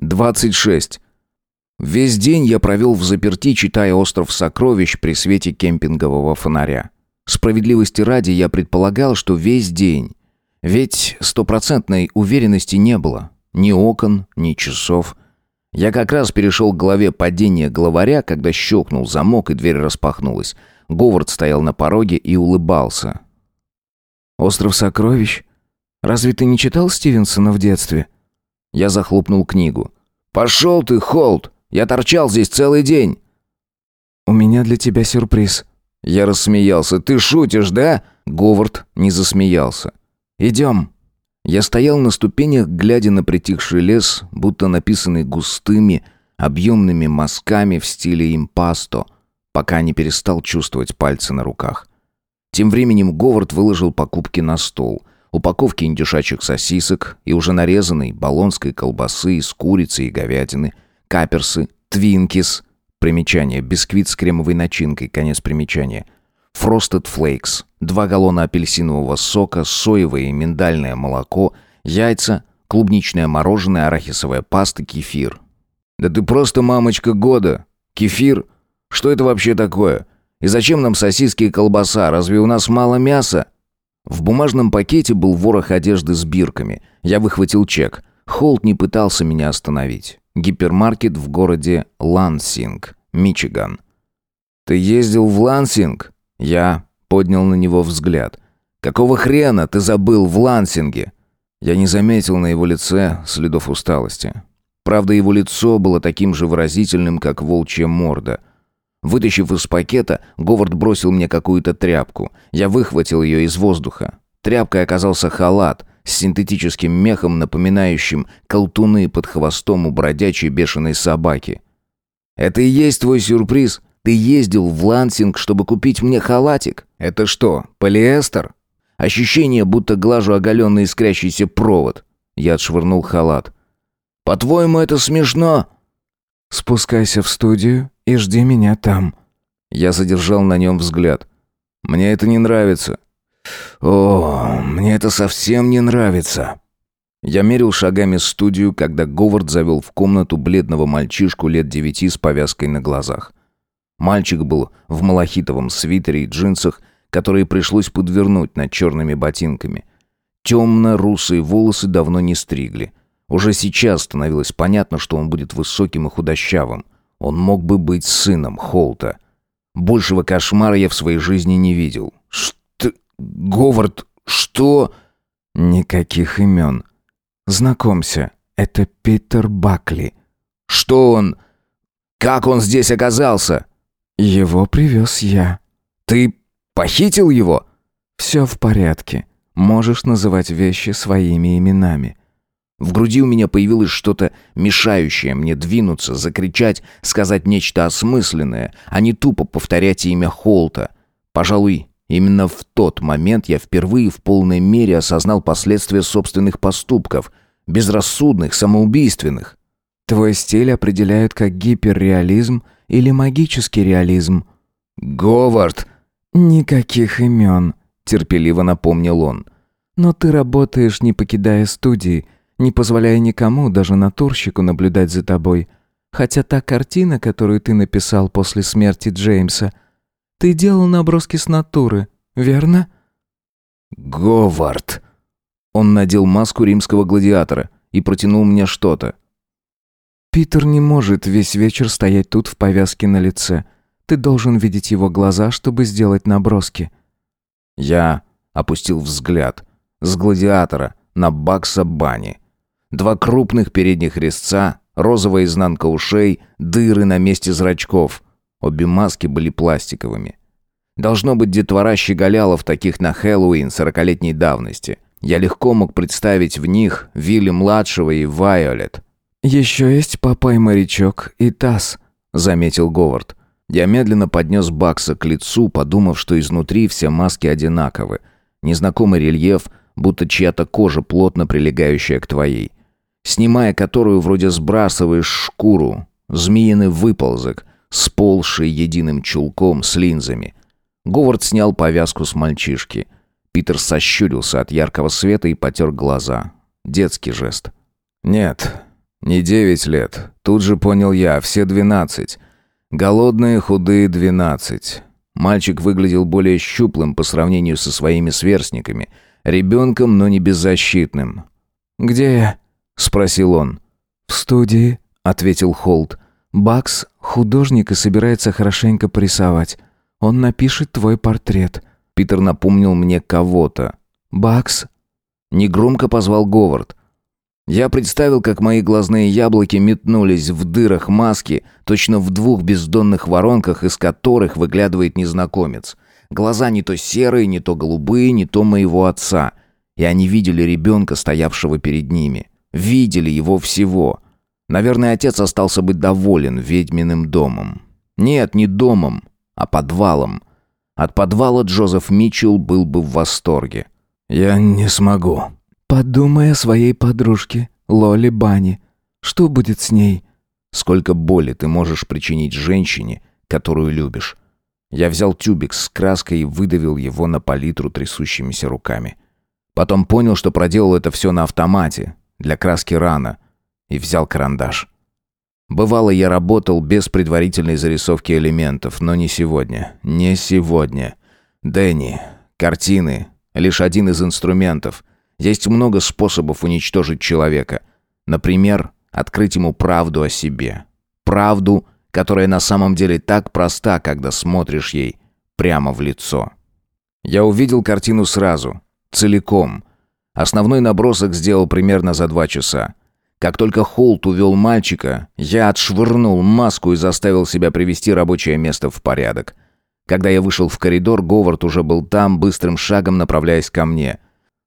26. Весь день я провел в заперти, читая «Остров сокровищ» при свете кемпингового фонаря. Справедливости ради я предполагал, что весь день. Ведь стопроцентной уверенности не было. Ни окон, ни часов. Я как раз перешел к главе падения главаря, когда щелкнул замок и дверь распахнулась. Говард стоял на пороге и улыбался. «Остров сокровищ? Разве ты не читал Стивенсона в детстве?» Я захлопнул книгу. «Пошел ты, Холт! Я торчал здесь целый день!» «У меня для тебя сюрприз». Я рассмеялся. «Ты шутишь, да?» Говард не засмеялся. «Идем». Я стоял на ступенях, глядя на притихший лес, будто написанный густыми, объемными мазками в стиле импасто, пока не перестал чувствовать пальцы на руках. Тем временем Говард выложил покупки на стол. Упаковки индюшачьих сосисок и уже нарезанной болонской колбасы из курицы и говядины, каперсы, твинкис, примечание, бисквит с кремовой начинкой, конец примечания, фростед флейкс, два галлона апельсинового сока, соевое и миндальное молоко, яйца, клубничное мороженое, арахисовая паста, кефир. «Да ты просто мамочка года! Кефир? Что это вообще такое? И зачем нам сосиски и колбаса? Разве у нас мало мяса?» В бумажном пакете был ворох одежды с бирками. Я выхватил чек. Холт не пытался меня остановить. Гипермаркет в городе Лансинг, Мичиган. «Ты ездил в Лансинг?» Я поднял на него взгляд. «Какого хрена ты забыл в Лансинге?» Я не заметил на его лице следов усталости. Правда, его лицо было таким же выразительным, как волчья морда. Вытащив из пакета, Говард бросил мне какую-то тряпку. Я выхватил ее из воздуха. Тряпкой оказался халат с синтетическим мехом, напоминающим колтуны под хвостом у бродячей бешеной собаки. «Это и есть твой сюрприз? Ты ездил в Лансинг, чтобы купить мне халатик? Это что, полиэстер?» Ощущение, будто глажу оголенный искрящийся провод. Я отшвырнул халат. «По-твоему, это смешно?» «Спускайся в студию и жди меня там». Я задержал на нем взгляд. «Мне это не нравится». «О, мне это совсем не нравится». Я мерил шагами студию, когда Говард завел в комнату бледного мальчишку лет девяти с повязкой на глазах. Мальчик был в малахитовом свитере и джинсах, которые пришлось подвернуть над черными ботинками. Темно-русые волосы давно не стригли. Уже сейчас становилось понятно, что он будет высоким и худощавым. Он мог бы быть сыном Холта. Большего кошмара я в своей жизни не видел. Что? Говард, что? Никаких имен. Знакомься, это Питер Бакли. Что он? Как он здесь оказался? Его привез я. Ты похитил его? Все в порядке. Можешь называть вещи своими именами. В груди у меня появилось что-то мешающее мне двинуться, закричать, сказать нечто осмысленное, а не тупо повторять имя Холта. Пожалуй, именно в тот момент я впервые в полной мере осознал последствия собственных поступков, безрассудных, самоубийственных. Твой стиль определяют как гиперреализм или магический реализм. Говард! Никаких имен, терпеливо напомнил он. Но ты работаешь, не покидая студии, не позволяя никому, даже натурщику, наблюдать за тобой. Хотя та картина, которую ты написал после смерти Джеймса, ты делал наброски с натуры, верно? Говард. Он надел маску римского гладиатора и протянул мне что-то. Питер не может весь вечер стоять тут в повязке на лице. Ты должен видеть его глаза, чтобы сделать наброски. Я опустил взгляд с гладиатора на Бакса Бани. Два крупных передних резца, розовая изнанка ушей, дыры на месте зрачков. Обе маски были пластиковыми. Должно быть, детвора щеголяла в таких на Хэллоуин сорокалетней давности. Я легко мог представить в них Вилли-младшего и Вайолет. «Еще есть папа и морячок, и таз», — заметил Говард. Я медленно поднес Бакса к лицу, подумав, что изнутри все маски одинаковы. Незнакомый рельеф, будто чья-то кожа, плотно прилегающая к твоей снимая которую вроде сбрасываешь шкуру, змеиный выползок, сползший единым чулком с линзами. Говард снял повязку с мальчишки. Питер сощурился от яркого света и потер глаза. Детский жест. «Нет, «Не девять лет. Тут же понял я, все двенадцать. Голодные, худые двенадцать». Мальчик выглядел более щуплым по сравнению со своими сверстниками. Ребенком, но не беззащитным. «Где я?» — спросил он. «В студии», — ответил Холт. «Бакс — художник и собирается хорошенько порисовать. Он напишет твой портрет». Питер напомнил мне кого-то. «Бакс?» Негромко позвал Говард. Я представил, как мои глазные яблоки метнулись в дырах маски, точно в двух бездонных воронках, из которых выглядывает незнакомец. Глаза не то серые, не то голубые, не то моего отца. И они видели ребенка, стоявшего перед ними. Видели его всего. Наверное, отец остался бы доволен ведьминым домом. Нет, не домом, а подвалом. От подвала Джозеф Митчелл был бы в восторге. «Я не смогу». «Подумай о своей подружке, Лоли Бани. Что будет с ней?» «Сколько боли ты можешь причинить женщине, которую любишь?» Я взял тюбик с краской и выдавил его на палитру трясущимися руками. Потом понял, что проделал это все на автомате, для краски рано, и взял карандаш. Бывало, я работал без предварительной зарисовки элементов, но не сегодня. Не сегодня. Дэнни, картины — лишь один из инструментов. Есть много способов уничтожить человека. Например, открыть ему правду о себе. Правду, которая на самом деле так проста, когда смотришь ей прямо в лицо. Я увидел картину сразу, целиком. Основной набросок сделал примерно за два часа. Как только Холт увел мальчика, я отшвырнул маску и заставил себя привести рабочее место в порядок. Когда я вышел в коридор, Говард уже был там, быстрым шагом направляясь ко мне.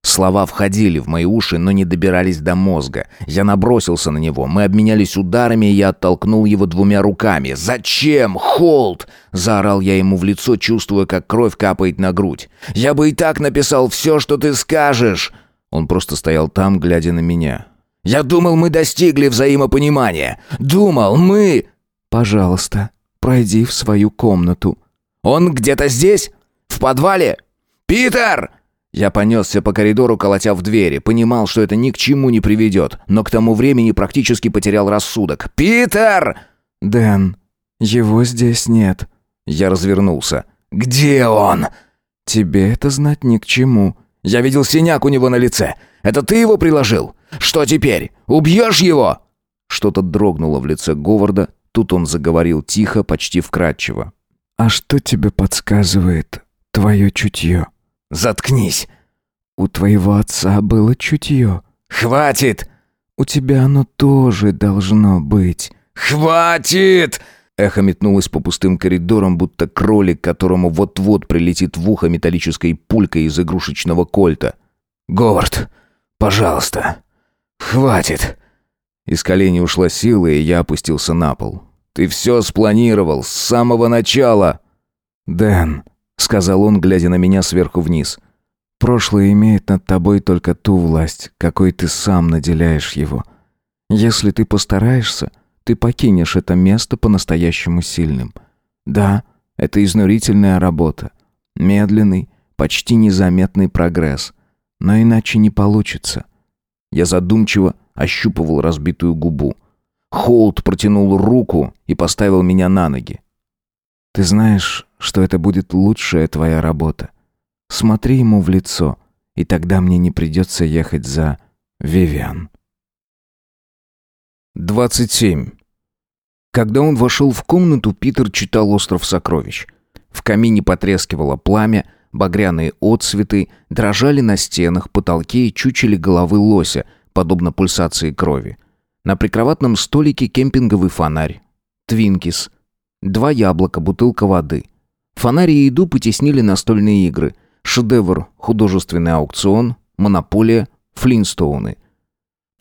Слова входили в мои уши, но не добирались до мозга. Я набросился на него, мы обменялись ударами, и я оттолкнул его двумя руками. «Зачем, Холт?» – заорал я ему в лицо, чувствуя, как кровь капает на грудь. «Я бы и так написал все, что ты скажешь!» Он просто стоял там, глядя на меня. Я думал, мы достигли взаимопонимания. Думал, мы...» «Пожалуйста, пройди в свою комнату». «Он где-то здесь? В подвале? Питер!» Я понесся по коридору, колотя в двери. Понимал, что это ни к чему не приведет, но к тому времени практически потерял рассудок. «Питер!» «Дэн, его здесь нет». Я развернулся. «Где он?» «Тебе это знать ни к чему». «Я видел синяк у него на лице. Это ты его приложил? Что теперь? Убьешь его?» Что-то дрогнуло в лице Говарда. Тут он заговорил тихо, почти вкрадчиво. «А что тебе подсказывает твое чутье?» «Заткнись!» «У твоего отца было чутье». «Хватит!» «У тебя оно тоже должно быть». «Хватит!» Эхо метнулось по пустым коридорам, будто кролик, которому вот-вот прилетит в ухо металлической пулькой из игрушечного кольта. «Говард, пожалуйста, хватит!» Из коленей ушла сила, и я опустился на пол. «Ты все спланировал с самого начала!» «Дэн», — сказал он, глядя на меня сверху вниз, — «прошлое имеет над тобой только ту власть, какой ты сам наделяешь его. Если ты постараешься, ты покинешь это место по-настоящему сильным. Да, это изнурительная работа, медленный, почти незаметный прогресс, но иначе не получится». Я задумчиво ощупывал разбитую губу. Холд протянул руку и поставил меня на ноги. «Ты знаешь, что это будет лучшая твоя работа. Смотри ему в лицо, и тогда мне не придется ехать за Вивиан». 27. Когда он вошел в комнату, Питер читал «Остров сокровищ». В камине потрескивало пламя, багряные отцветы дрожали на стенах, потолке и чучели головы лося, подобно пульсации крови. На прикроватном столике кемпинговый фонарь. Твинкис. Два яблока, бутылка воды. Фонарь и еду потеснили настольные игры. Шедевр, художественный аукцион, монополия, флинстоуны.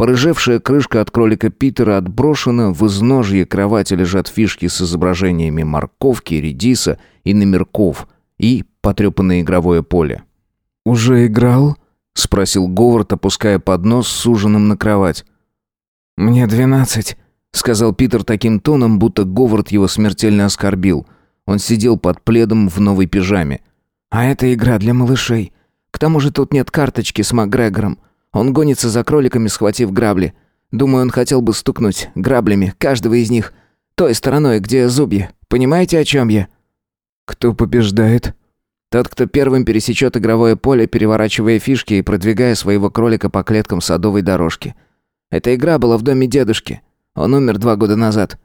Порыжевшая крышка от кролика Питера отброшена, в изножье кровати лежат фишки с изображениями морковки, редиса и номерков и потрепанное игровое поле. «Уже играл?» — спросил Говард, опуская поднос с ужином на кровать. «Мне двенадцать», — сказал Питер таким тоном, будто Говард его смертельно оскорбил. Он сидел под пледом в новой пижаме. «А это игра для малышей. К тому же тут нет карточки с Макгрегором. Он гонится за кроликами, схватив грабли. Думаю, он хотел бы стукнуть граблями каждого из них. Той стороной, где зубья. Понимаете, о чем я?» «Кто побеждает?» «Тот, кто первым пересечет игровое поле, переворачивая фишки и продвигая своего кролика по клеткам садовой дорожки. Эта игра была в доме дедушки. Он умер два года назад».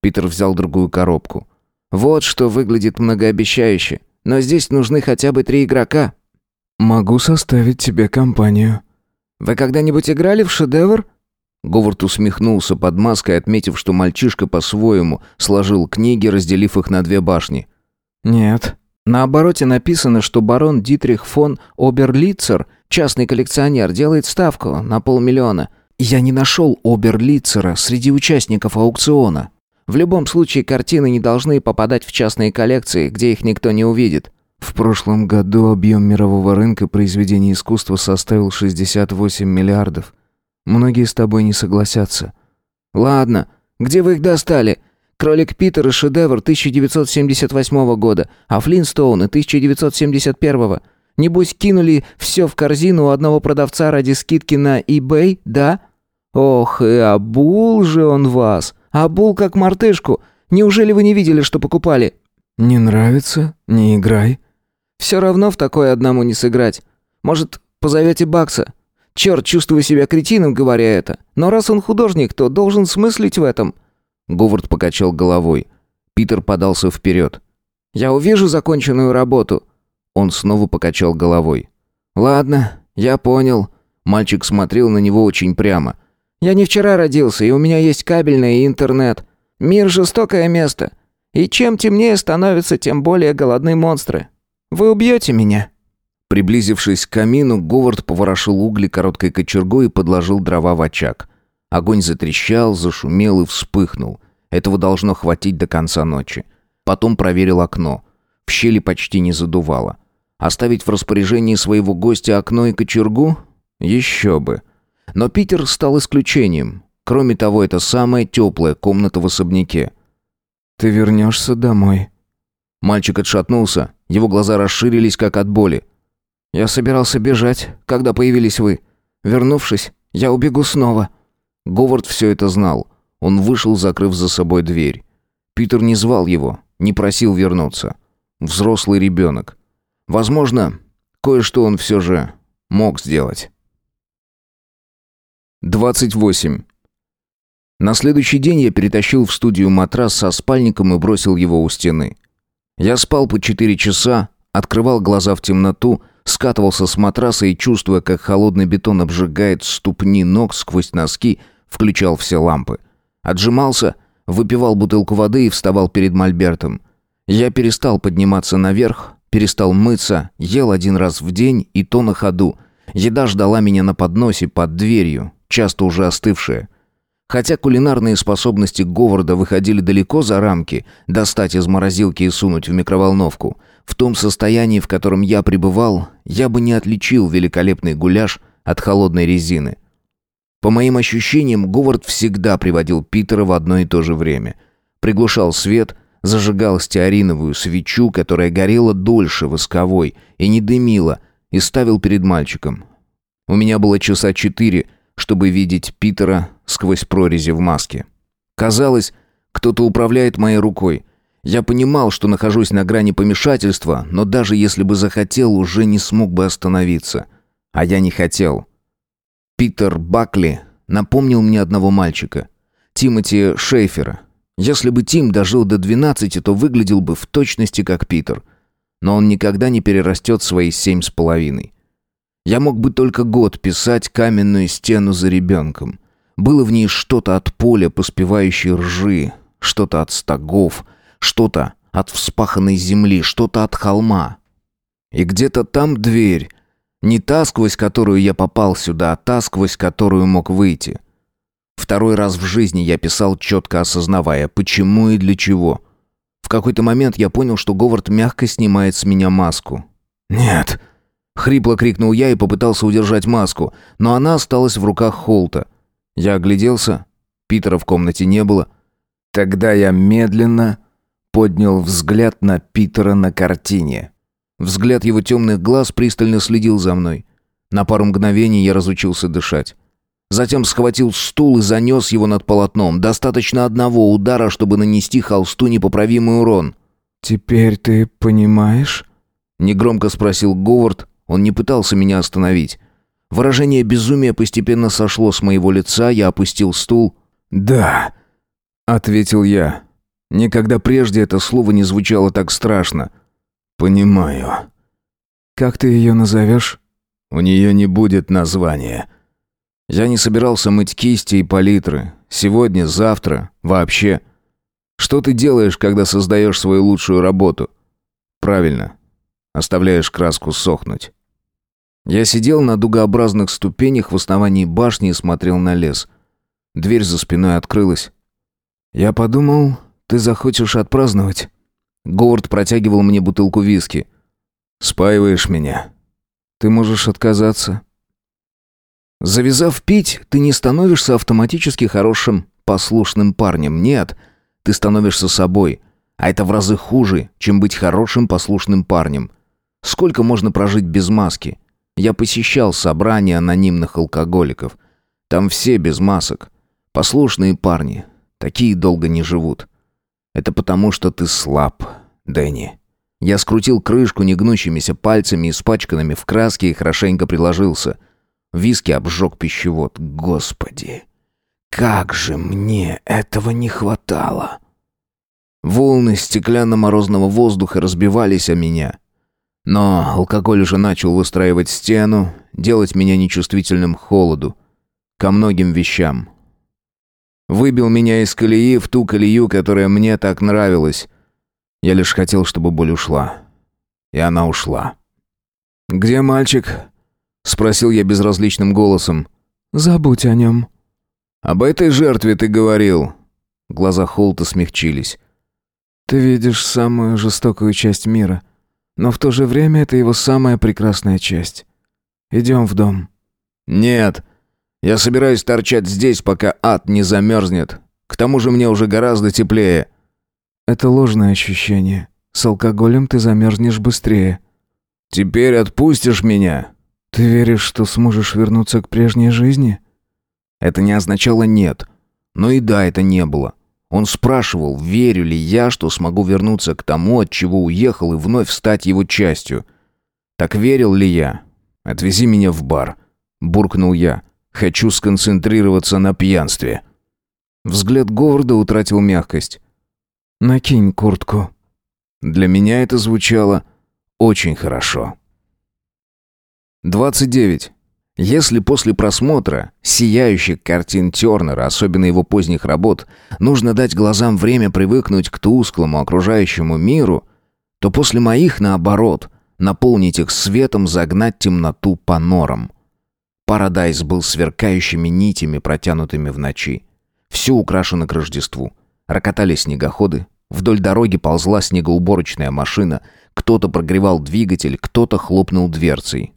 Питер взял другую коробку. «Вот что выглядит многообещающе. Но здесь нужны хотя бы три игрока». «Могу составить тебе компанию». «Вы когда-нибудь играли в шедевр?» Говард усмехнулся под маской, отметив, что мальчишка по-своему сложил книги, разделив их на две башни. «Нет». На обороте написано, что барон Дитрих фон Оберлицер, частный коллекционер, делает ставку на полмиллиона. Я не нашел Оберлицера среди участников аукциона. В любом случае, картины не должны попадать в частные коллекции, где их никто не увидит. В прошлом году объем мирового рынка произведений искусства составил 68 миллиардов. Многие с тобой не согласятся. Ладно, где вы их достали? Кролик Питер и шедевр 1978 года, а Флинстоуны 1971. Небось, кинули все в корзину у одного продавца ради скидки на eBay, да? Ох, и обул же он вас. Обул как мартышку. Неужели вы не видели, что покупали? Не нравится? Не играй. Все равно в такое одному не сыграть. Может, позовете Бакса? Черт, чувствую себя кретином, говоря это. Но раз он художник, то должен смыслить в этом». Говард покачал головой. Питер подался вперед. «Я увижу законченную работу». Он снова покачал головой. «Ладно, я понял». Мальчик смотрел на него очень прямо. «Я не вчера родился, и у меня есть кабельное интернет. Мир — жестокое место. И чем темнее становится, тем более голодны монстры. Вы убьете меня?» Приблизившись к камину, Говард поворошил угли короткой кочергой и подложил дрова в очаг. Огонь затрещал, зашумел и вспыхнул. Этого должно хватить до конца ночи. Потом проверил окно. В щели почти не задувало. Оставить в распоряжении своего гостя окно и кочергу? Еще бы. Но Питер стал исключением. Кроме того, это самая теплая комната в особняке. «Ты вернешься домой?» Мальчик отшатнулся. Его глаза расширились, как от боли. Я собирался бежать, когда появились вы. Вернувшись, я убегу снова». Говард все это знал. Он вышел, закрыв за собой дверь. Питер не звал его, не просил вернуться. Взрослый ребенок. Возможно, кое-что он все же мог сделать. 28. На следующий день я перетащил в студию матрас со спальником и бросил его у стены. Я спал по 4 часа, открывал глаза в темноту, скатывался с матраса и, чувствуя, как холодный бетон обжигает ступни ног сквозь носки, включал все лампы. Отжимался, выпивал бутылку воды и вставал перед мольбертом. Я перестал подниматься наверх, перестал мыться, ел один раз в день и то на ходу. Еда ждала меня на подносе под дверью, часто уже остывшая. Хотя кулинарные способности Говарда выходили далеко за рамки, достать из морозилки и сунуть в микроволновку – в том состоянии, в котором я пребывал, я бы не отличил великолепный гуляш от холодной резины. По моим ощущениям, Говард всегда приводил Питера в одно и то же время. Приглушал свет, зажигал стеариновую свечу, которая горела дольше восковой и не дымила, и ставил перед мальчиком. У меня было часа четыре, чтобы видеть Питера сквозь прорези в маске. Казалось, кто-то управляет моей рукой — я понимал, что нахожусь на грани помешательства, но даже если бы захотел, уже не смог бы остановиться. А я не хотел. Питер Бакли напомнил мне одного мальчика. Тимоти Шейфера. Если бы Тим дожил до 12, то выглядел бы в точности как Питер. Но он никогда не перерастет свои семь с половиной. Я мог бы только год писать каменную стену за ребенком. Было в ней что-то от поля поспевающей ржи, что-то от стогов — что-то от вспаханной земли, что-то от холма. И где-то там дверь. Не та, сквозь которую я попал сюда, а та, сквозь которую мог выйти. Второй раз в жизни я писал, четко осознавая, почему и для чего. В какой-то момент я понял, что Говард мягко снимает с меня маску. «Нет!» — хрипло крикнул я и попытался удержать маску, но она осталась в руках Холта. Я огляделся. Питера в комнате не было. Тогда я медленно поднял взгляд на Питера на картине. Взгляд его темных глаз пристально следил за мной. На пару мгновений я разучился дышать. Затем схватил стул и занес его над полотном. Достаточно одного удара, чтобы нанести холсту непоправимый урон. «Теперь ты понимаешь?» Негромко спросил Говард. Он не пытался меня остановить. Выражение безумия постепенно сошло с моего лица, я опустил стул. «Да», — ответил я. Никогда прежде это слово не звучало так страшно. «Понимаю». «Как ты ее назовешь?» «У нее не будет названия». Я не собирался мыть кисти и палитры. Сегодня, завтра, вообще. Что ты делаешь, когда создаешь свою лучшую работу? Правильно. Оставляешь краску сохнуть. Я сидел на дугообразных ступенях в основании башни и смотрел на лес. Дверь за спиной открылась. Я подумал, ты захочешь отпраздновать. Говард протягивал мне бутылку виски. Спаиваешь меня. Ты можешь отказаться. Завязав пить, ты не становишься автоматически хорошим, послушным парнем. Нет, ты становишься собой. А это в разы хуже, чем быть хорошим, послушным парнем. Сколько можно прожить без маски? Я посещал собрания анонимных алкоголиков. Там все без масок. Послушные парни. Такие долго не живут. Это потому, что ты слаб, Дэнни. Я скрутил крышку негнущимися пальцами, испачканными в краске, и хорошенько приложился — Виски обжег пищевод. Господи, как же мне этого не хватало! Волны стеклянно-морозного воздуха разбивались о меня. Но алкоголь уже начал выстраивать стену, делать меня нечувствительным к холоду, ко многим вещам. Выбил меня из колеи в ту колею, которая мне так нравилась. Я лишь хотел, чтобы боль ушла. И она ушла. «Где мальчик?» Спросил я безразличным голосом. «Забудь о нем». «Об этой жертве ты говорил». Глаза Холта смягчились. «Ты видишь самую жестокую часть мира, но в то же время это его самая прекрасная часть. Идем в дом». «Нет. Я собираюсь торчать здесь, пока ад не замерзнет. К тому же мне уже гораздо теплее». «Это ложное ощущение. С алкоголем ты замерзнешь быстрее». «Теперь отпустишь меня?» «Ты веришь, что сможешь вернуться к прежней жизни?» Это не означало «нет». Но и да, это не было. Он спрашивал, верю ли я, что смогу вернуться к тому, от чего уехал, и вновь стать его частью. Так верил ли я? «Отвези меня в бар», — буркнул я. «Хочу сконцентрироваться на пьянстве». Взгляд Говарда утратил мягкость. «Накинь куртку». Для меня это звучало очень хорошо. 29. Если после просмотра сияющих картин Тернера, особенно его поздних работ, нужно дать глазам время привыкнуть к тусклому окружающему миру, то после моих, наоборот, наполнить их светом, загнать темноту по норам. Парадайз был сверкающими нитями, протянутыми в ночи. Все украшено к Рождеству. Рокотали снегоходы, вдоль дороги ползла снегоуборочная машина, кто-то прогревал двигатель, кто-то хлопнул дверцей.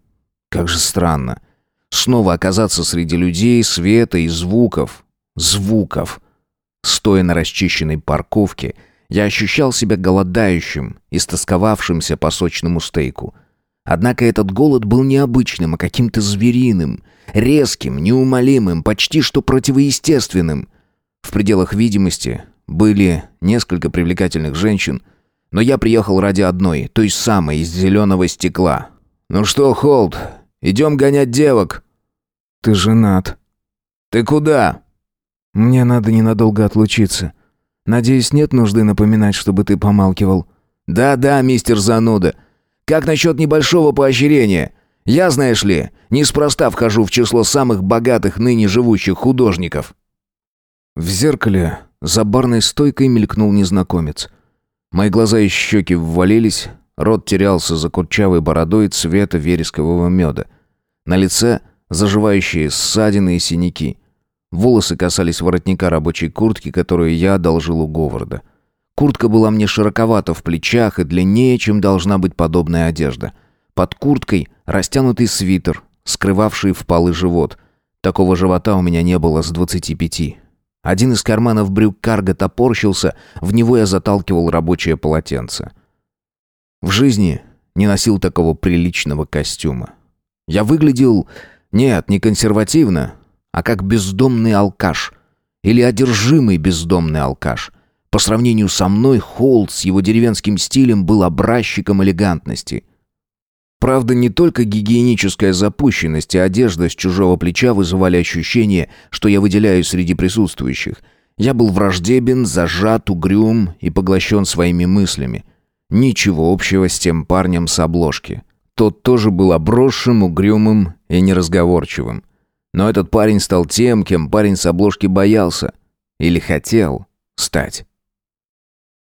Как же странно. Снова оказаться среди людей, света и звуков. Звуков. Стоя на расчищенной парковке, я ощущал себя голодающим, истосковавшимся по сочному стейку. Однако этот голод был необычным, а каким-то звериным, резким, неумолимым, почти что противоестественным. В пределах видимости были несколько привлекательных женщин, но я приехал ради одной, той самой из зеленого стекла. «Ну что, Холд, Идем гонять девок». «Ты женат». «Ты куда?» «Мне надо ненадолго отлучиться. Надеюсь, нет нужды напоминать, чтобы ты помалкивал». «Да-да, мистер Зануда. Как насчет небольшого поощрения? Я, знаешь ли, неспроста вхожу в число самых богатых ныне живущих художников». В зеркале за барной стойкой мелькнул незнакомец. Мои глаза и щеки ввалились, рот терялся за курчавой бородой цвета верескового меда. На лице заживающие ссадины и синяки. Волосы касались воротника рабочей куртки, которую я одолжил у Говарда. Куртка была мне широковата в плечах и длиннее, чем должна быть подобная одежда. Под курткой растянутый свитер, скрывавший впалый живот. Такого живота у меня не было с двадцати пяти. Один из карманов брюк карго топорщился, в него я заталкивал рабочее полотенце. В жизни не носил такого приличного костюма. Я выглядел... Нет, не консервативно, а как бездомный алкаш. Или одержимый бездомный алкаш. По сравнению со мной, Холд с его деревенским стилем был образчиком элегантности. Правда, не только гигиеническая запущенность и одежда с чужого плеча вызывали ощущение, что я выделяюсь среди присутствующих. Я был враждебен, зажат, угрюм и поглощен своими мыслями. Ничего общего с тем парнем с обложки. Тот тоже был обросшим, угрюмым и неразговорчивым. Но этот парень стал тем, кем парень с обложки боялся. Или хотел стать.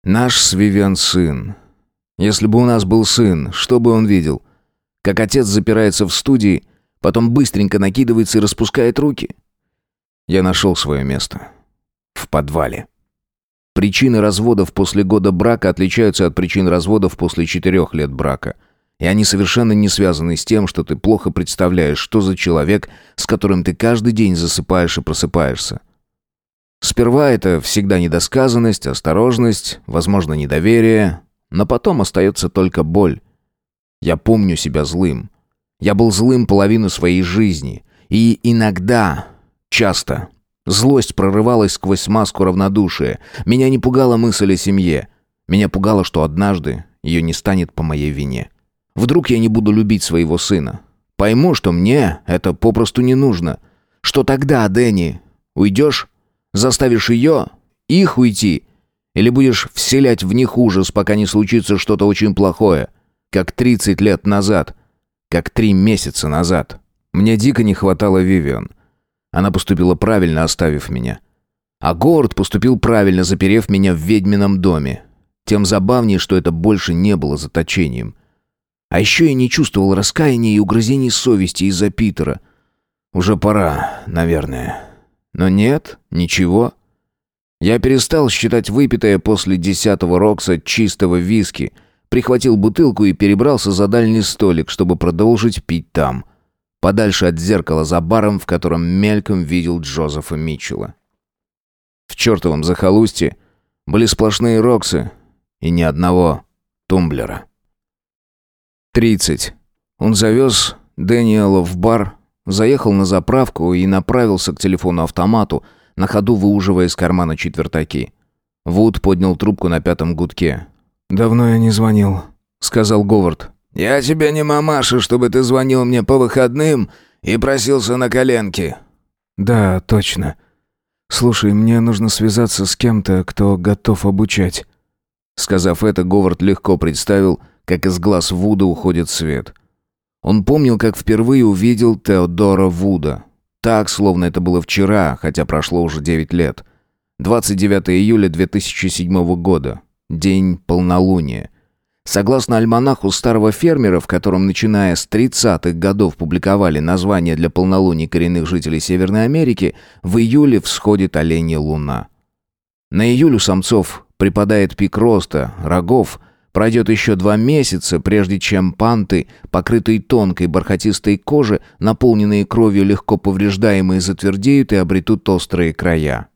Наш с Вивиан сын. Если бы у нас был сын, что бы он видел? Как отец запирается в студии, потом быстренько накидывается и распускает руки. Я нашел свое место. В подвале. Причины разводов после года брака отличаются от причин разводов после четырех лет брака – и они совершенно не связаны с тем, что ты плохо представляешь, что за человек, с которым ты каждый день засыпаешь и просыпаешься. Сперва это всегда недосказанность, осторожность, возможно, недоверие, но потом остается только боль. Я помню себя злым. Я был злым половину своей жизни. И иногда, часто, злость прорывалась сквозь маску равнодушия. Меня не пугала мысль о семье. Меня пугало, что однажды ее не станет по моей вине. Вдруг я не буду любить своего сына? Пойму, что мне это попросту не нужно. Что тогда, Дэнни? Уйдешь? Заставишь ее? Их уйти? Или будешь вселять в них ужас, пока не случится что-то очень плохое? Как 30 лет назад. Как три месяца назад. Мне дико не хватало Вивиан. Она поступила правильно, оставив меня. А Говард поступил правильно, заперев меня в ведьмином доме. Тем забавнее, что это больше не было заточением. А еще я не чувствовал раскаяния и угрызений совести из-за Питера. Уже пора, наверное. Но нет, ничего. Я перестал считать выпитое после десятого рокса чистого виски, прихватил бутылку и перебрался за дальний столик, чтобы продолжить пить там, подальше от зеркала за баром, в котором мельком видел Джозефа Митчелла. В чертовом захолустье были сплошные роксы и ни одного тумблера. 30. Он завез Дэниела в бар, заехал на заправку и направился к телефону-автомату, на ходу выуживая из кармана четвертаки. Вуд поднял трубку на пятом гудке. «Давно я не звонил», — сказал Говард. «Я тебя не мамаша, чтобы ты звонил мне по выходным и просился на коленки». «Да, точно. Слушай, мне нужно связаться с кем-то, кто готов обучать». Сказав это, Говард легко представил, как из глаз Вуда уходит свет. Он помнил, как впервые увидел Теодора Вуда. Так, словно это было вчера, хотя прошло уже 9 лет. 29 июля 2007 года. День полнолуния. Согласно альманаху старого фермера, в котором, начиная с 30-х годов, публиковали названия для полнолуний коренных жителей Северной Америки, в июле всходит оленья луна. На июль у самцов припадает пик роста, рогов, Пройдет еще два месяца, прежде чем панты, покрытые тонкой бархатистой кожей, наполненные кровью легко повреждаемые, затвердеют и обретут острые края.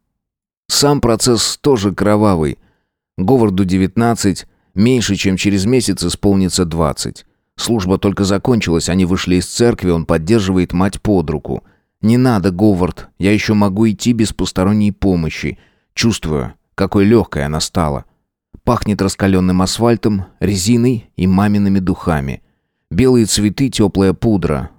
Сам процесс тоже кровавый. Говарду 19, меньше чем через месяц исполнится 20. Служба только закончилась, они вышли из церкви, он поддерживает мать под руку. «Не надо, Говард, я еще могу идти без посторонней помощи. Чувствую, какой легкой она стала». Пахнет раскаленным асфальтом, резиной и мамиными духами. Белые цветы, теплая пудра.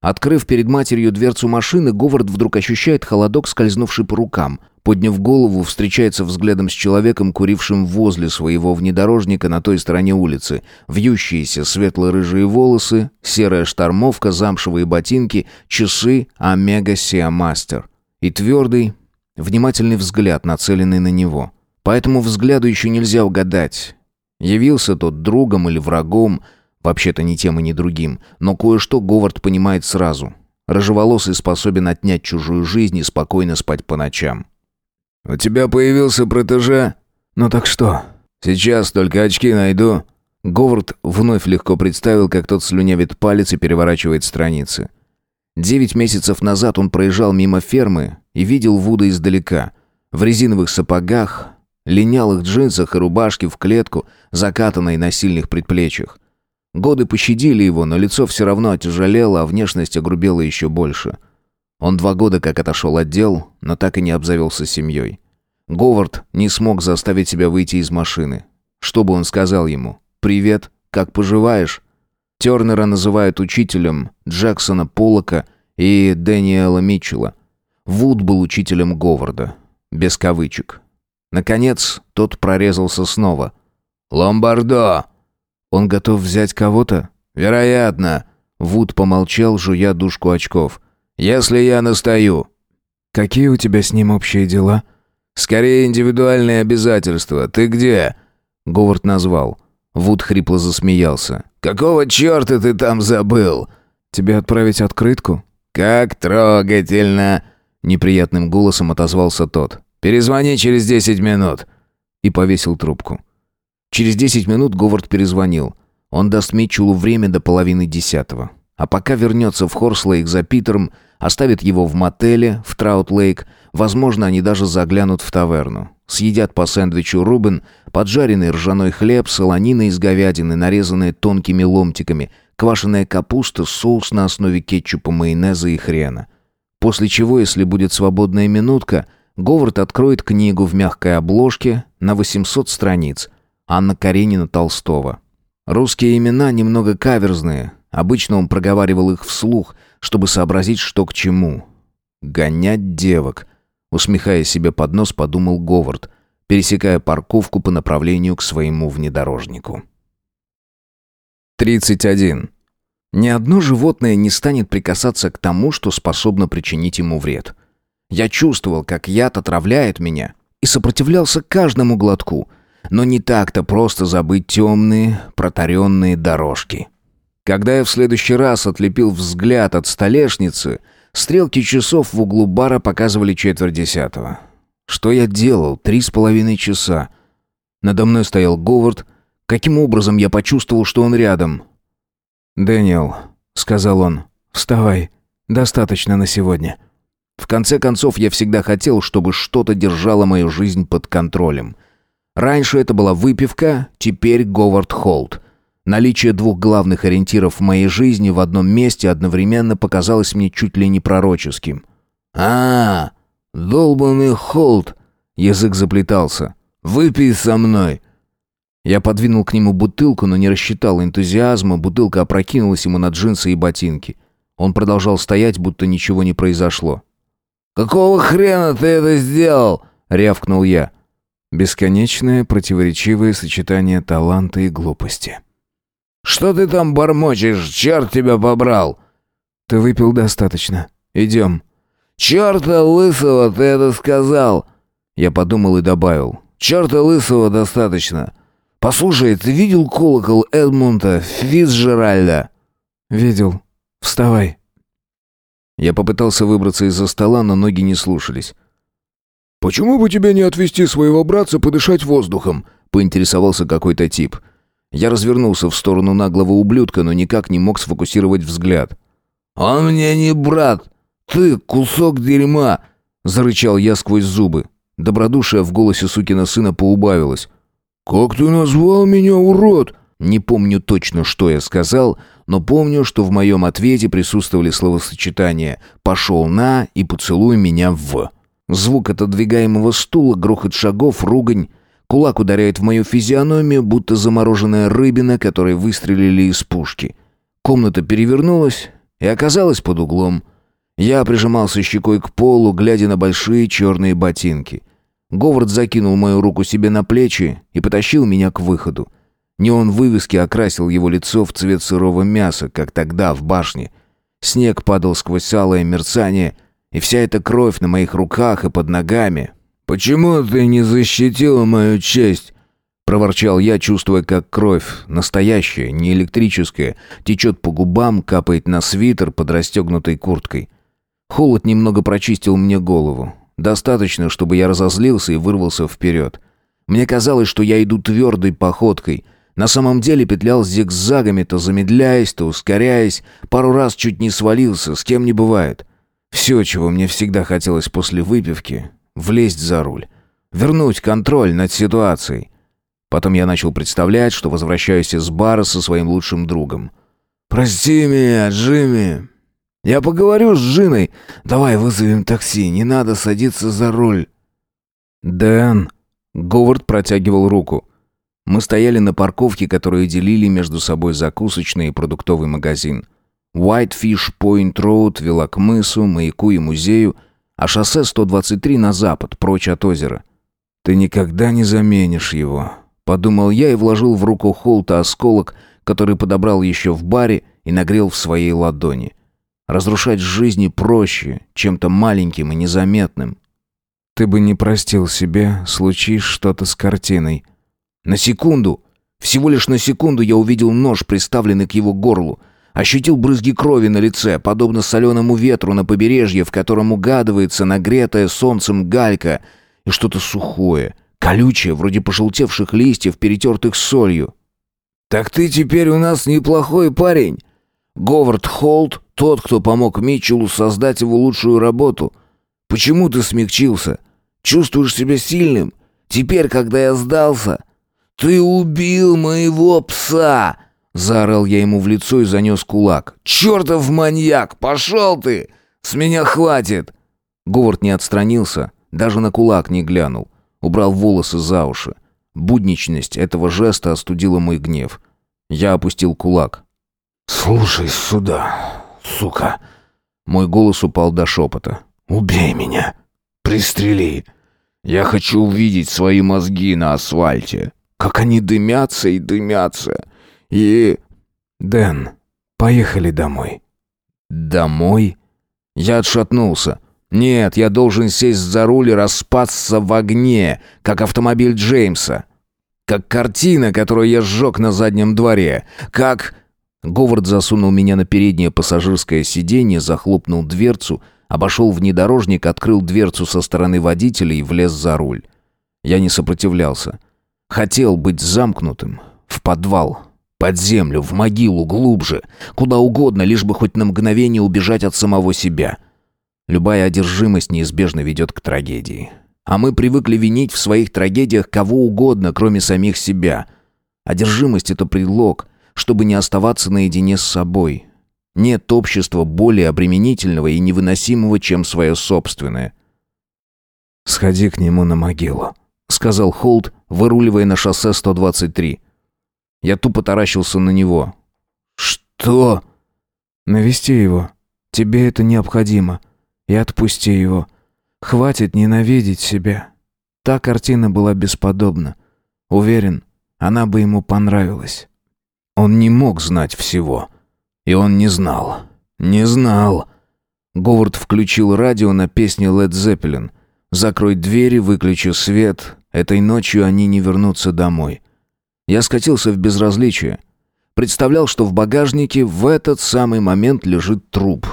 Открыв перед матерью дверцу машины, Говард вдруг ощущает холодок, скользнувший по рукам. Подняв голову, встречается взглядом с человеком, курившим возле своего внедорожника на той стороне улицы. Вьющиеся светло-рыжие волосы, серая штормовка, замшевые ботинки, часы Омега Сиа Мастер. И твердый, внимательный взгляд, нацеленный на него. По этому взгляду еще нельзя угадать. Явился тот другом или врагом, вообще-то ни тем и ни другим, но кое-что Говард понимает сразу. Рыжеволосый способен отнять чужую жизнь и спокойно спать по ночам. «У тебя появился протеже?» «Ну так что?» «Сейчас только очки найду». Говард вновь легко представил, как тот слюнявит палец и переворачивает страницы. Девять месяцев назад он проезжал мимо фермы и видел Вуда издалека. В резиновых сапогах, линялых джинсах и рубашке в клетку, закатанной на сильных предплечьях. Годы пощадили его, но лицо все равно отяжелело, а внешность огрубела еще больше. Он два года как отошел от дел, но так и не обзавелся семьей. Говард не смог заставить себя выйти из машины. Что бы он сказал ему? «Привет, как поживаешь?» Тернера называют учителем Джексона Поллока и Дэниела Митчелла. Вуд был учителем Говарда. Без кавычек. Наконец, тот прорезался снова. «Ломбардо!» «Он готов взять кого-то?» «Вероятно». Вуд помолчал, жуя дужку очков. «Если я настаю». «Какие у тебя с ним общие дела?» «Скорее индивидуальные обязательства. Ты где?» Говард назвал. Вуд хрипло засмеялся. «Какого черта ты там забыл?» «Тебе отправить открытку?» «Как трогательно!» Неприятным голосом отозвался тот. «Перезвони через десять минут!» И повесил трубку. Через десять минут Говард перезвонил. Он даст Митчеллу время до половины десятого. А пока вернется в Хорслейк за Питером, оставит его в мотеле в Траут-Лейк, возможно, они даже заглянут в таверну. Съедят по сэндвичу Рубен, поджаренный ржаной хлеб, солонина из говядины, нарезанная тонкими ломтиками, квашеная капуста, соус на основе кетчупа, майонеза и хрена. После чего, если будет свободная минутка, Говард откроет книгу в мягкой обложке на 800 страниц Анна Каренина Толстого. Русские имена немного каверзные, обычно он проговаривал их вслух, чтобы сообразить, что к чему. «Гонять девок», Усмехая себе под нос, подумал Говард, пересекая парковку по направлению к своему внедорожнику. 31. Ни одно животное не станет прикасаться к тому, что способно причинить ему вред. Я чувствовал, как яд отравляет меня, и сопротивлялся каждому глотку, но не так-то просто забыть темные, протаренные дорожки. Когда я в следующий раз отлепил взгляд от столешницы — Стрелки часов в углу бара показывали четверть десятого. Что я делал? Три с половиной часа. Надо мной стоял Говард. Каким образом я почувствовал, что он рядом? «Дэниел», — сказал он, — «вставай. Достаточно на сегодня». В конце концов, я всегда хотел, чтобы что-то держало мою жизнь под контролем. Раньше это была выпивка, теперь Говард Холт — Наличие двух главных ориентиров в моей жизни в одном месте одновременно показалось мне чуть ли не пророческим. «А, долбанный холд!» Язык заплетался. «Выпей со мной!» Я подвинул к нему бутылку, но не рассчитал энтузиазма, бутылка опрокинулась ему на джинсы и ботинки. Он продолжал стоять, будто ничего не произошло. «Какого хрена ты это сделал?» — рявкнул я. Бесконечное противоречивое сочетание таланта и глупости. Что ты там бормочешь? Черт тебя побрал!» «Ты выпил достаточно. Идем». «Черта лысого ты это сказал!» Я подумал и добавил. «Черта лысого достаточно. Послушай, ты видел колокол Эдмунда Фицджеральда?» «Видел. Вставай». Я попытался выбраться из-за стола, но ноги не слушались. «Почему бы тебе не отвезти своего братца подышать воздухом?» — поинтересовался какой-то тип. Я развернулся в сторону наглого ублюдка, но никак не мог сфокусировать взгляд. «Он мне не брат! Ты кусок дерьма!» — зарычал я сквозь зубы. Добродушие в голосе сукина сына поубавилось. «Как ты назвал меня, урод?» Не помню точно, что я сказал, но помню, что в моем ответе присутствовали словосочетания «пошел на» и «поцелуй меня в». Звук отодвигаемого стула, грохот шагов, ругань. Кулак ударяет в мою физиономию, будто замороженная рыбина, которой выстрелили из пушки. Комната перевернулась и оказалась под углом. Я прижимался щекой к полу, глядя на большие черные ботинки. Говард закинул мою руку себе на плечи и потащил меня к выходу. Неон вывески окрасил его лицо в цвет сырого мяса, как тогда в башне. Снег падал сквозь алое мерцание, и вся эта кровь на моих руках и под ногами «Почему ты не защитила мою честь?» Проворчал я, чувствуя, как кровь, настоящая, не электрическая, течет по губам, капает на свитер под расстегнутой курткой. Холод немного прочистил мне голову. Достаточно, чтобы я разозлился и вырвался вперед. Мне казалось, что я иду твердой походкой. На самом деле петлял зигзагами, то замедляясь, то ускоряясь. Пару раз чуть не свалился, с кем не бывает. Все, чего мне всегда хотелось после выпивки, влезть за руль, вернуть контроль над ситуацией. Потом я начал представлять, что возвращаюсь из бара со своим лучшим другом. «Прости меня, Джимми. Я поговорю с Джиной. Давай вызовем такси, не надо садиться за руль». «Дэн...» Говард протягивал руку. Мы стояли на парковке, которую делили между собой закусочный и продуктовый магазин. Whitefish Point Road вела к мысу, маяку и музею, а шоссе 123 на запад, прочь от озера. «Ты никогда не заменишь его», — подумал я и вложил в руку Холта осколок, который подобрал еще в баре и нагрел в своей ладони. Разрушать жизни проще, чем-то маленьким и незаметным. Ты бы не простил себе, случись что-то с картиной. На секунду, всего лишь на секунду я увидел нож, приставленный к его горлу. Ощутил брызги крови на лице, подобно соленому ветру на побережье, в котором угадывается нагретая солнцем галька и что-то сухое, колючее, вроде пожелтевших листьев, перетертых солью. «Так ты теперь у нас неплохой парень. Говард Холт, тот, кто помог Митчеллу создать его лучшую работу. Почему ты смягчился? Чувствуешь себя сильным? Теперь, когда я сдался? Ты убил моего пса!» Заорал я ему в лицо и занес кулак. «Чертов маньяк! Пошел ты! С меня хватит!» Говард не отстранился, даже на кулак не глянул. Убрал волосы за уши. Будничность этого жеста остудила мой гнев. Я опустил кулак. «Слушай сюда, сука!» Мой голос упал до шепота. «Убей меня! Пристрели! Я хочу увидеть свои мозги на асфальте, как они дымятся и дымятся, и... Дэн, поехали домой. Домой? Я отшатнулся. Нет, я должен сесть за руль и распасться в огне, как автомобиль Джеймса. Как картина, которую я сжег на заднем дворе. Как... Говард засунул меня на переднее пассажирское сиденье, захлопнул дверцу, обошел внедорожник, открыл дверцу со стороны водителя и влез за руль. Я не сопротивлялся. Хотел быть замкнутым. В подвал. Под землю, в могилу, глубже. Куда угодно, лишь бы хоть на мгновение убежать от самого себя. Любая одержимость неизбежно ведет к трагедии. А мы привыкли винить в своих трагедиях кого угодно, кроме самих себя. Одержимость — это предлог, чтобы не оставаться наедине с собой. Нет общества более обременительного и невыносимого, чем свое собственное. «Сходи к нему на могилу», — сказал Холд, выруливая на шоссе 123. Я тупо таращился на него. «Что?» «Навести его. Тебе это необходимо. И отпусти его. Хватит ненавидеть себя. Та картина была бесподобна. Уверен, она бы ему понравилась». Он не мог знать всего. И он не знал. Не знал. Говард включил радио на песне Led Zeppelin. «Закрой двери, выключи свет. Этой ночью они не вернутся домой». Я скатился в безразличие. Представлял, что в багажнике в этот самый момент лежит труп.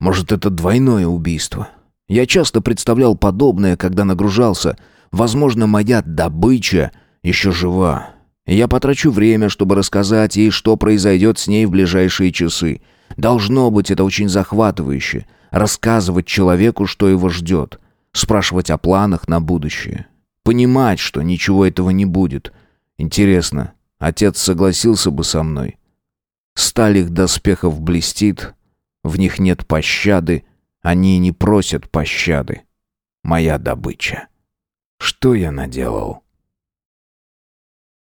Может, это двойное убийство. Я часто представлял подобное, когда нагружался. Возможно, моя добыча еще жива. Я потрачу время, чтобы рассказать ей, что произойдет с ней в ближайшие часы. Должно быть, это очень захватывающе. Рассказывать человеку, что его ждет. Спрашивать о планах на будущее. Понимать, что ничего этого не будет. Интересно, отец согласился бы со мной? Сталь их доспехов блестит, в них нет пощады, они не просят пощады. Моя добыча. Что я наделал?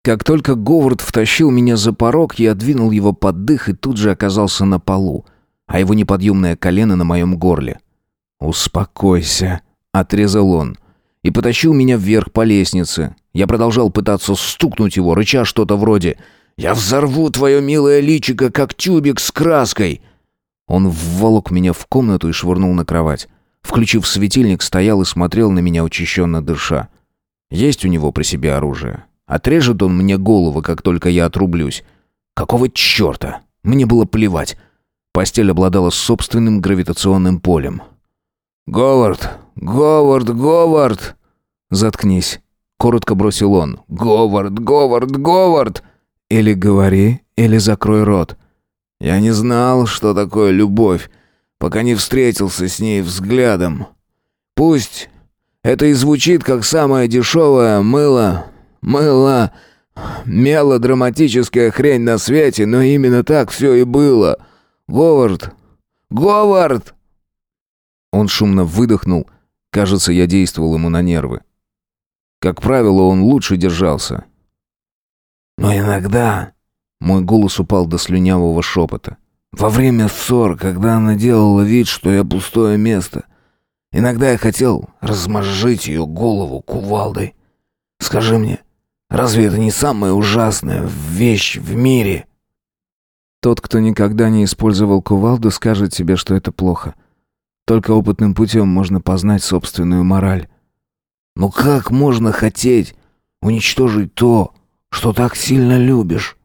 Как только Говард втащил меня за порог, я двинул его под дых и тут же оказался на полу, а его неподъемное колено на моем горле. «Успокойся», — отрезал он, и потащил меня вверх по лестнице, я продолжал пытаться стукнуть его, рыча что-то вроде «Я взорву твое милое личико, как тюбик с краской!» Он вволок меня в комнату и швырнул на кровать. Включив светильник, стоял и смотрел на меня, учащенно дыша. Есть у него при себе оружие. Отрежет он мне голову, как только я отрублюсь. Какого черта? Мне было плевать. Постель обладала собственным гравитационным полем. «Говард! Говард! Говард!» «Заткнись!» Коротко бросил он. «Говард, Говард, Говард!» «Или говори, или закрой рот». Я не знал, что такое любовь, пока не встретился с ней взглядом. Пусть это и звучит как самое дешевое мыло, мыло, мелодраматическая хрень на свете, но именно так все и было. Говард, Говард!» Он шумно выдохнул. Кажется, я действовал ему на нервы. Как правило, он лучше держался. «Но иногда...» Мой голос упал до слюнявого шепота. «Во время ссор, когда она делала вид, что я пустое место, иногда я хотел размозжить ее голову кувалдой. Скажи мне, разве это не самая ужасная вещь в мире?» Тот, кто никогда не использовал кувалду, скажет тебе, что это плохо. Только опытным путем можно познать собственную мораль. Но как можно хотеть уничтожить то, что так сильно любишь?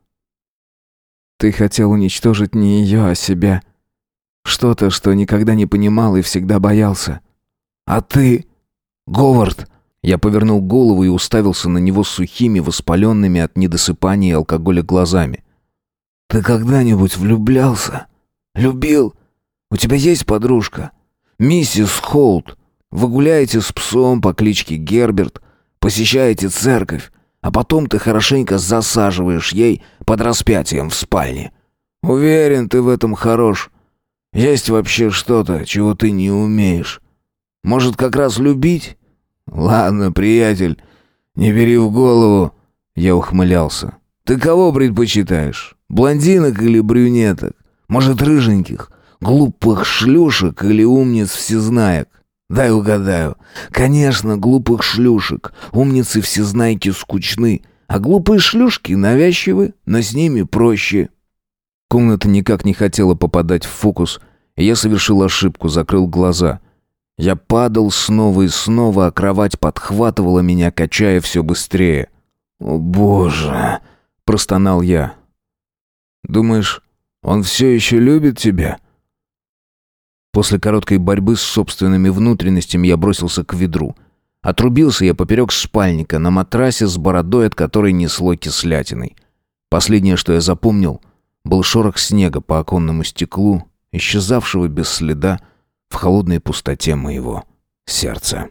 Ты хотел уничтожить не ее, а себя. Что-то, что никогда не понимал и всегда боялся. А ты, Говард? Я повернул голову и уставился на него сухими, воспаленными от недосыпания и алкоголя глазами. Ты когда-нибудь влюблялся? Любил? У тебя есть подружка? Миссис Холт. Вы гуляете с псом по кличке Герберт, посещаете церковь, а потом ты хорошенько засаживаешь ей под распятием в спальне. Уверен, ты в этом хорош. Есть вообще что-то, чего ты не умеешь. Может, как раз любить? Ладно, приятель, не бери в голову. Я ухмылялся. Ты кого предпочитаешь? Блондинок или брюнеток? Может, рыженьких? Глупых шлюшек или умниц всезнаек? Дай угадаю. Конечно, глупых шлюшек. Умницы всезнайки скучны, а глупые шлюшки навязчивы, но с ними проще. Комната никак не хотела попадать в фокус, я совершил ошибку, закрыл глаза. Я падал снова и снова, а кровать подхватывала меня, качая все быстрее. «О, Боже!» — простонал я. «Думаешь, он все еще любит тебя?» После короткой борьбы с собственными внутренностями я бросился к ведру. Отрубился я поперек спальника на матрасе с бородой, от которой несло кислятиной. Последнее, что я запомнил, был шорох снега по оконному стеклу, исчезавшего без следа в холодной пустоте моего сердца.